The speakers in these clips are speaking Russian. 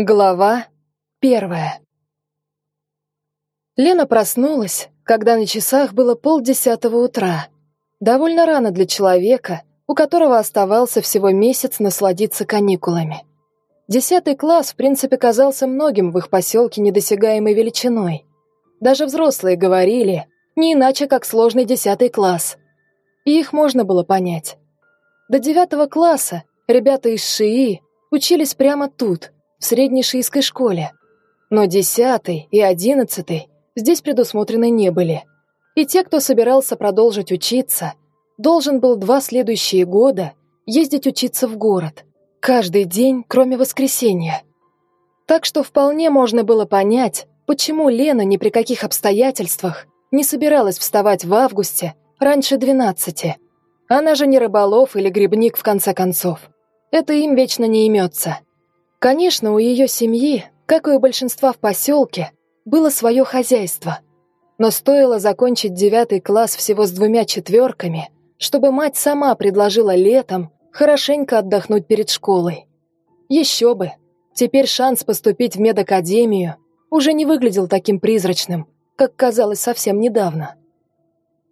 Глава первая Лена проснулась, когда на часах было полдесятого утра. Довольно рано для человека, у которого оставался всего месяц насладиться каникулами. Десятый класс, в принципе, казался многим в их поселке недосягаемой величиной. Даже взрослые говорили, не иначе, как сложный десятый класс. И их можно было понять. До девятого класса ребята из ШИИ учились прямо тут – в средней шиитской школе. Но десятый и одиннадцатый здесь предусмотрены не были. И те, кто собирался продолжить учиться, должен был два следующие года ездить учиться в город. Каждый день, кроме воскресенья. Так что вполне можно было понять, почему Лена ни при каких обстоятельствах не собиралась вставать в августе раньше двенадцати. Она же не рыболов или грибник, в конце концов. Это им вечно не имется. Конечно, у ее семьи, как и у большинства в поселке, было свое хозяйство. Но стоило закончить девятый класс всего с двумя четверками, чтобы мать сама предложила летом хорошенько отдохнуть перед школой. Еще бы, теперь шанс поступить в медакадемию уже не выглядел таким призрачным, как казалось совсем недавно.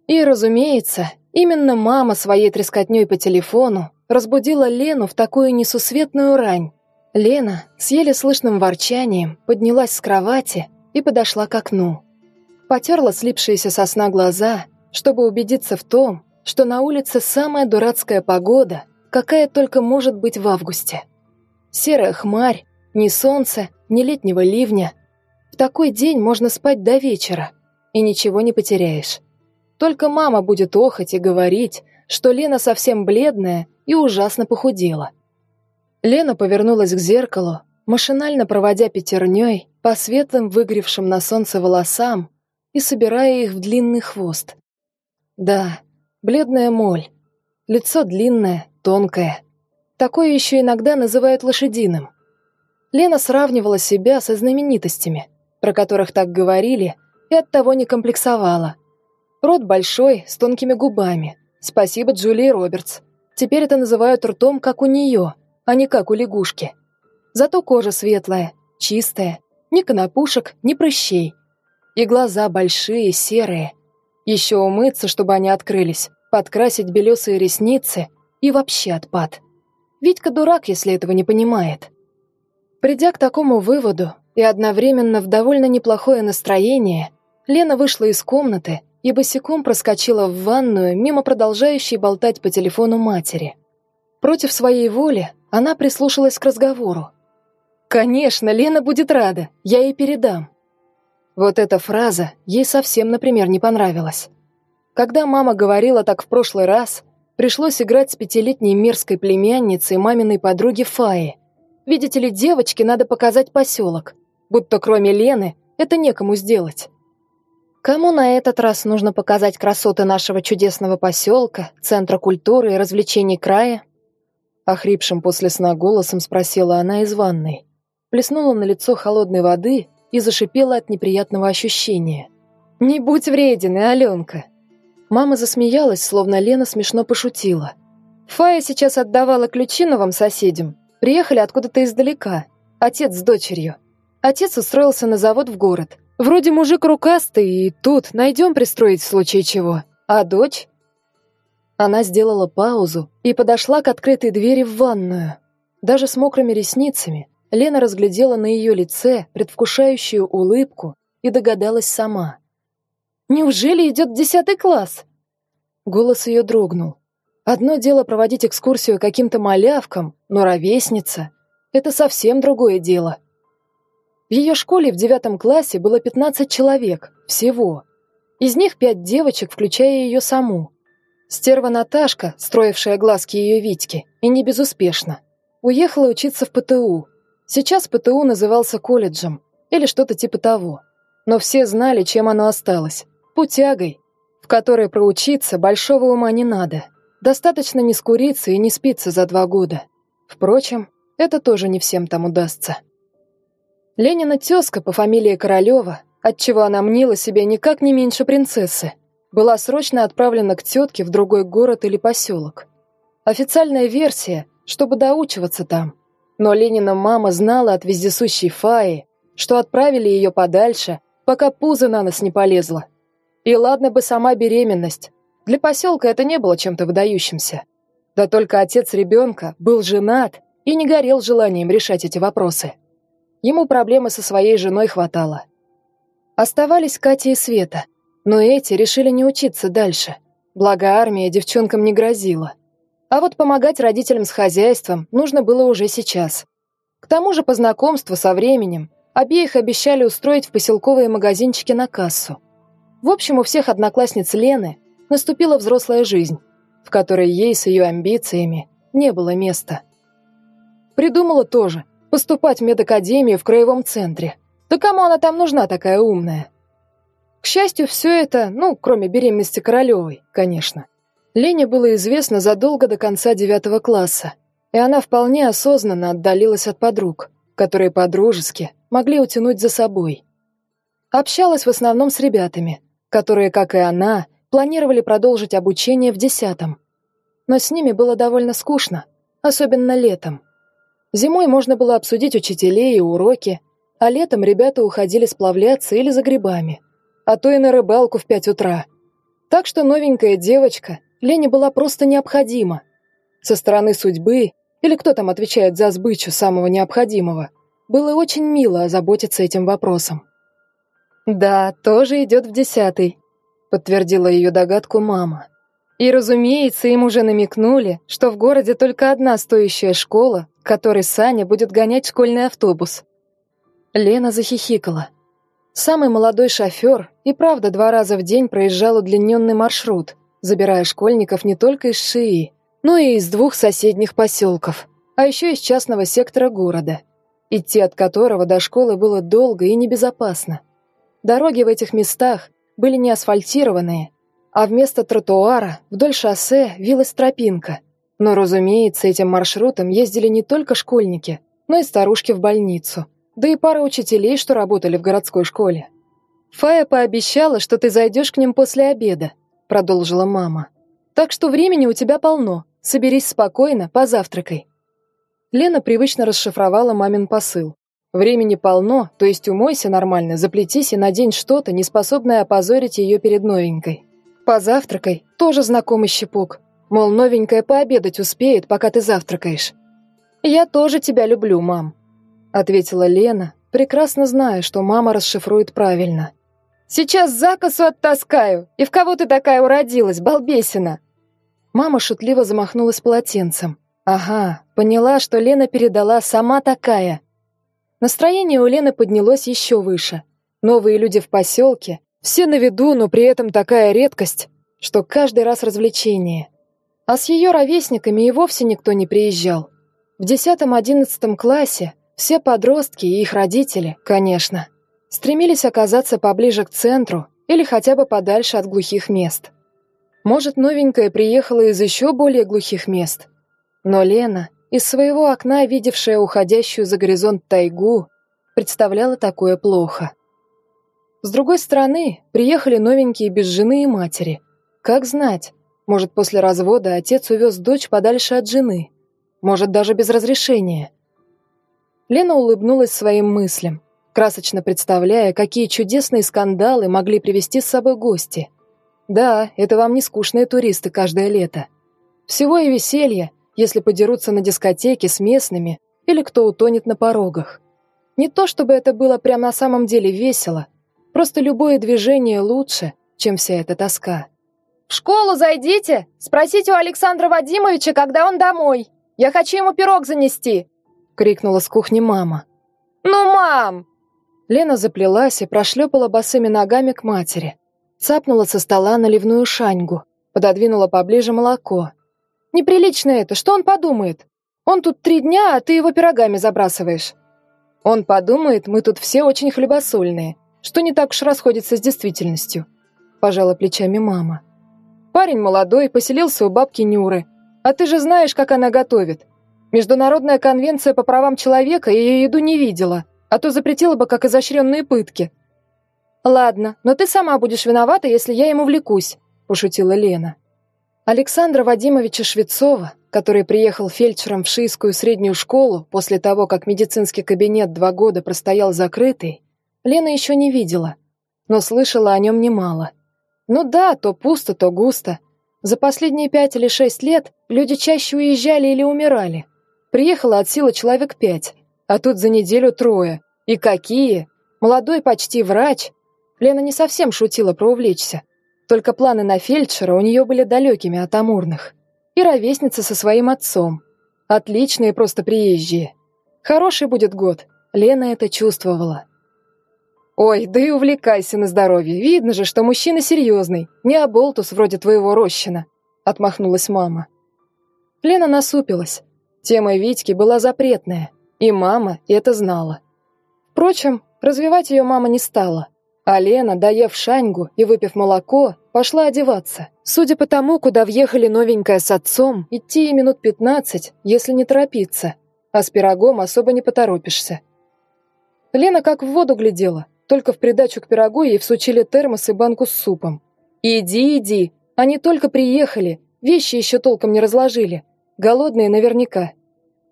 И, разумеется, именно мама своей трескотней по телефону разбудила Лену в такую несусветную рань, Лена с еле слышным ворчанием поднялась с кровати и подошла к окну. Потерла слипшиеся со сна глаза, чтобы убедиться в том, что на улице самая дурацкая погода, какая только может быть в августе. Серая хмарь, ни солнца, ни летнего ливня. В такой день можно спать до вечера, и ничего не потеряешь. Только мама будет охать и говорить, что Лена совсем бледная и ужасно похудела. Лена повернулась к зеркалу, машинально проводя пятерней по светлым выгревшим на солнце волосам и собирая их в длинный хвост. Да, бледная моль. Лицо длинное, тонкое. Такое еще иногда называют лошадиным. Лена сравнивала себя со знаменитостями, про которых так говорили, и оттого не комплексовала. Рот большой, с тонкими губами. Спасибо Джулии Робертс. Теперь это называют ртом, как у нее — а не как у лягушки. Зато кожа светлая, чистая, ни конопушек, ни прыщей. И глаза большие, серые. Еще умыться, чтобы они открылись, подкрасить белесые ресницы и вообще отпад. Витька дурак, если этого не понимает. Придя к такому выводу и одновременно в довольно неплохое настроение, Лена вышла из комнаты и босиком проскочила в ванную мимо продолжающей болтать по телефону матери. Против своей воли она прислушалась к разговору. «Конечно, Лена будет рада, я ей передам». Вот эта фраза ей совсем, например, не понравилась. Когда мама говорила так в прошлый раз, пришлось играть с пятилетней мерзкой племянницей маминой подруги Фаи. Видите ли, девочке надо показать поселок, будто кроме Лены это некому сделать. Кому на этот раз нужно показать красоты нашего чудесного поселка, центра культуры и развлечений края? Охрипшим после сна голосом спросила она из ванной. Плеснула на лицо холодной воды и зашипела от неприятного ощущения. «Не будь вреден, Аленка!» Мама засмеялась, словно Лена смешно пошутила. «Фая сейчас отдавала ключи новым соседям. Приехали откуда-то издалека. Отец с дочерью. Отец устроился на завод в город. Вроде мужик рукастый, и тут найдем пристроить в случае чего. А дочь она сделала паузу и подошла к открытой двери в ванную. Даже с мокрыми ресницами Лена разглядела на ее лице предвкушающую улыбку и догадалась сама. «Неужели идет десятый класс?» Голос ее дрогнул. Одно дело проводить экскурсию каким-то малявкам, но ровесница — это совсем другое дело. В ее школе в девятом классе было 15 человек, всего. Из них пять девочек, включая ее саму. Стерва Наташка, строившая глазки ее Витьки, и не безуспешно, уехала учиться в ПТУ. Сейчас ПТУ назывался колледжем, или что-то типа того. Но все знали, чем оно осталось. Путягой, в которой проучиться большого ума не надо. Достаточно не скуриться и не спиться за два года. Впрочем, это тоже не всем там удастся. Ленина тезка по фамилии Королева, отчего она мнила себя никак не меньше принцессы, была срочно отправлена к тетке в другой город или поселок. Официальная версия, чтобы доучиваться там. Но Ленина мама знала от вездесущей Фаи, что отправили ее подальше, пока пузо на нос не полезло. И ладно бы сама беременность. Для поселка это не было чем-то выдающимся. Да только отец ребенка был женат и не горел желанием решать эти вопросы. Ему проблемы со своей женой хватало. Оставались Катя и Света, но эти решили не учиться дальше. Благо армия девчонкам не грозила. А вот помогать родителям с хозяйством нужно было уже сейчас. К тому же по знакомству со временем обеих обещали устроить в поселковые магазинчики на кассу. В общем, у всех одноклассниц Лены наступила взрослая жизнь, в которой ей с ее амбициями не было места. Придумала тоже поступать в медакадемию в краевом центре. Да кому она там нужна такая умная? К счастью, все это, ну, кроме беременности Королевой, конечно. Лене было известно задолго до конца девятого класса, и она вполне осознанно отдалилась от подруг, которые подружески могли утянуть за собой. Общалась в основном с ребятами, которые, как и она, планировали продолжить обучение в десятом. Но с ними было довольно скучно, особенно летом. Зимой можно было обсудить учителей и уроки, а летом ребята уходили сплавляться или за грибами, а то и на рыбалку в пять утра. Так что новенькая девочка Лене была просто необходима. Со стороны судьбы, или кто там отвечает за сбычу самого необходимого, было очень мило озаботиться этим вопросом. «Да, тоже идет в десятый», — подтвердила ее догадку мама. И, разумеется, им уже намекнули, что в городе только одна стоящая школа, к которой Саня будет гонять школьный автобус. Лена захихикала. Самый молодой шофер и правда два раза в день проезжал удлиненный маршрут, забирая школьников не только из Шии, но и из двух соседних поселков, а еще из частного сектора города, идти от которого до школы было долго и небезопасно. Дороги в этих местах были не асфальтированные, а вместо тротуара вдоль шоссе вилась тропинка. Но, разумеется, этим маршрутом ездили не только школьники, но и старушки в больницу, да и пара учителей, что работали в городской школе. «Фая пообещала, что ты зайдешь к ним после обеда», — продолжила мама. «Так что времени у тебя полно. Соберись спокойно, позавтракай». Лена привычно расшифровала мамин посыл. Времени полно, то есть умойся нормально, заплетись и надень что-то, не способное опозорить ее перед новенькой. Позавтракай, тоже знакомый щепок. Мол, новенькая пообедать успеет, пока ты завтракаешь. «Я тоже тебя люблю, мам», — ответила Лена, прекрасно зная, что мама расшифрует правильно. «Сейчас закосу оттаскаю! И в кого ты такая уродилась, балбесина?» Мама шутливо замахнулась полотенцем. «Ага, поняла, что Лена передала сама такая». Настроение у Лены поднялось еще выше. Новые люди в поселке, все на виду, но при этом такая редкость, что каждый раз развлечение. А с ее ровесниками и вовсе никто не приезжал. В десятом-одиннадцатом классе все подростки и их родители, конечно, стремились оказаться поближе к центру или хотя бы подальше от глухих мест. Может, новенькая приехала из еще более глухих мест. Но Лена, из своего окна, видевшая уходящую за горизонт тайгу, представляла такое плохо. С другой стороны, приехали новенькие без жены и матери. Как знать, может, после развода отец увез дочь подальше от жены. Может, даже без разрешения. Лена улыбнулась своим мыслям, красочно представляя, какие чудесные скандалы могли привести с собой гости. Да, это вам не скучные туристы каждое лето. Всего и веселье, если подерутся на дискотеке с местными или кто утонет на порогах. Не то чтобы это было прямо на самом деле весело, Просто любое движение лучше, чем вся эта тоска. «В школу зайдите! Спросите у Александра Вадимовича, когда он домой! Я хочу ему пирог занести!» — крикнула с кухни мама. «Ну, мам!» Лена заплелась и прошлепала босыми ногами к матери. Цапнула со стола наливную шаньгу, пододвинула поближе молоко. «Неприлично это, что он подумает? Он тут три дня, а ты его пирогами забрасываешь». «Он подумает, мы тут все очень хлебосольные», что не так уж расходится с действительностью», – пожала плечами мама. «Парень молодой, поселился у бабки Нюры. А ты же знаешь, как она готовит. Международная конвенция по правам человека ее еду не видела, а то запретила бы как изощренные пытки». «Ладно, но ты сама будешь виновата, если я ему влекусь», – пошутила Лена. Александра Вадимовича Швецова, который приехал фельдшером в Шийскую среднюю школу после того, как медицинский кабинет два года простоял закрытый, Лена еще не видела, но слышала о нем немало. Ну да, то пусто, то густо. За последние пять или шесть лет люди чаще уезжали или умирали. Приехало от силы человек пять, а тут за неделю трое. И какие! Молодой почти врач. Лена не совсем шутила про увлечься. Только планы на фельдшера у нее были далекими от амурных. И ровесница со своим отцом. Отличные просто приезжие. Хороший будет год. Лена это чувствовала. «Ой, да и увлекайся на здоровье. Видно же, что мужчина серьезный, не оболтус вроде твоего Рощина», — отмахнулась мама. Лена насупилась. Тема Витьки была запретная, и мама это знала. Впрочем, развивать ее мама не стала. А Лена, доев шаньгу и выпив молоко, пошла одеваться. Судя по тому, куда въехали новенькая с отцом, идти ей минут пятнадцать, если не торопиться, а с пирогом особо не поторопишься. Лена как в воду глядела, только в придачу к пирогу ей всучили термос и банку с супом. «Иди, иди, они только приехали, вещи еще толком не разложили, голодные наверняка»,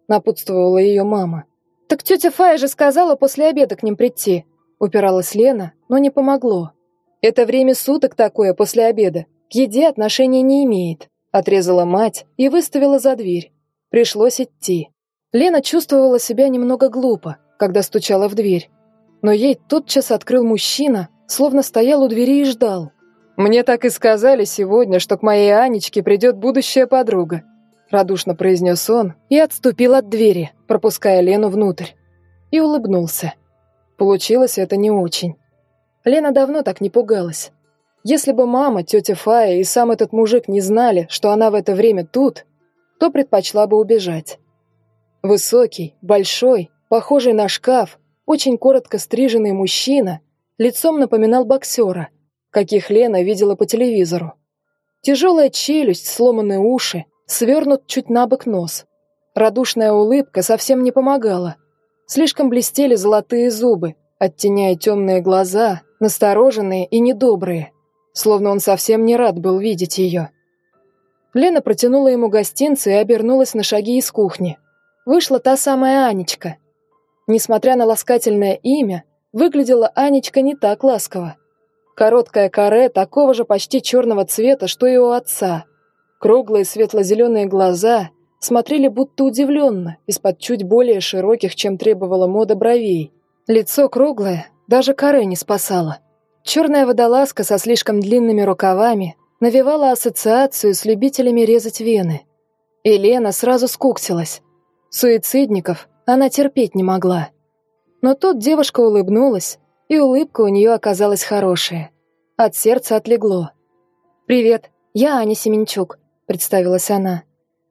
напутствовала ее мама. «Так тетя Фая же сказала после обеда к ним прийти», упиралась Лена, но не помогло. «Это время суток такое после обеда, к еде отношения не имеет», отрезала мать и выставила за дверь. Пришлось идти. Лена чувствовала себя немного глупо, когда стучала в дверь. Но ей тотчас открыл мужчина, словно стоял у двери и ждал. «Мне так и сказали сегодня, что к моей Анечке придет будущая подруга», радушно произнес он и отступил от двери, пропуская Лену внутрь. И улыбнулся. Получилось это не очень. Лена давно так не пугалась. Если бы мама, тетя Фая и сам этот мужик не знали, что она в это время тут, то предпочла бы убежать. Высокий, большой, похожий на шкаф, очень коротко стриженный мужчина, лицом напоминал боксера, каких Лена видела по телевизору. Тяжелая челюсть, сломанные уши, свернут чуть на бок нос. Радушная улыбка совсем не помогала. Слишком блестели золотые зубы, оттеняя темные глаза, настороженные и недобрые, словно он совсем не рад был видеть ее. Лена протянула ему гостинцы и обернулась на шаги из кухни. Вышла та самая Анечка. Несмотря на ласкательное имя, выглядела Анечка не так ласково. Короткое каре такого же почти черного цвета, что и у отца. Круглые светло-зеленые глаза смотрели будто удивленно, из-под чуть более широких, чем требовала мода бровей. Лицо круглое, даже каре не спасало. Черная водолазка со слишком длинными рукавами навевала ассоциацию с любителями резать вены. И Лена сразу скуксилась. Суицидников она терпеть не могла. Но тут девушка улыбнулась, и улыбка у нее оказалась хорошая. От сердца отлегло. «Привет, я Аня Семенчук», — представилась она.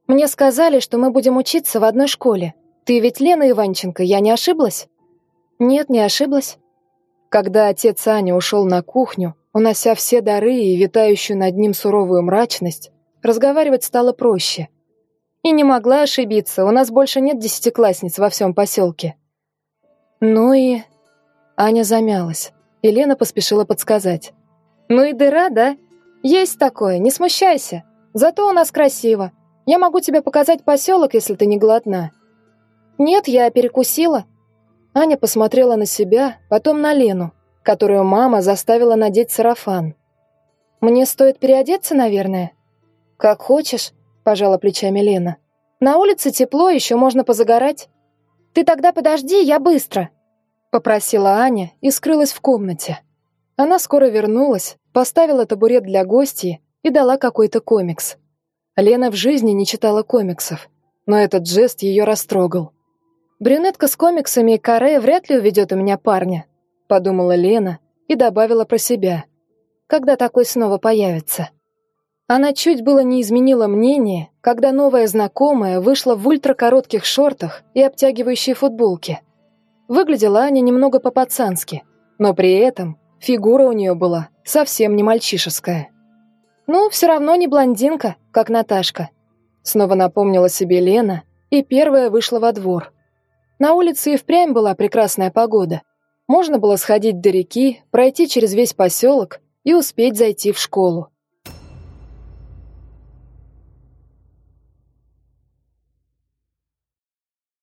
Мне сказали, что мы будем учиться в одной школе. Ты ведь Лена Иванченко, я не ошиблась?» «Нет, не ошиблась». Когда отец Ани ушел на кухню, унося все дары и витающую над ним суровую мрачность, разговаривать стало проще. И не могла ошибиться, у нас больше нет десятиклассниц во всем поселке. Ну и... Аня замялась, и Лена поспешила подсказать. «Ну и дыра, да? Есть такое, не смущайся. Зато у нас красиво. Я могу тебе показать поселок, если ты не голодна». «Нет, я перекусила». Аня посмотрела на себя, потом на Лену, которую мама заставила надеть сарафан. «Мне стоит переодеться, наверное?» «Как хочешь», — пожала плечами Лена. «На улице тепло, еще можно позагорать». «Ты тогда подожди, я быстро», — попросила Аня и скрылась в комнате. Она скоро вернулась, поставила табурет для гостей и дала какой-то комикс. Лена в жизни не читала комиксов, но этот жест ее растрогал. «Брюнетка с комиксами и каре вряд ли уведет у меня парня», — подумала Лена и добавила про себя. «Когда такой снова появится?» Она чуть было не изменила мнение, когда новая знакомая вышла в ультракоротких шортах и обтягивающей футболке. Выглядела Аня немного по-пацански, но при этом фигура у нее была совсем не мальчишеская. «Ну, все равно не блондинка, как Наташка», — снова напомнила себе Лена и первая вышла во двор. На улице и впрямь была прекрасная погода. Можно было сходить до реки, пройти через весь поселок и успеть зайти в школу.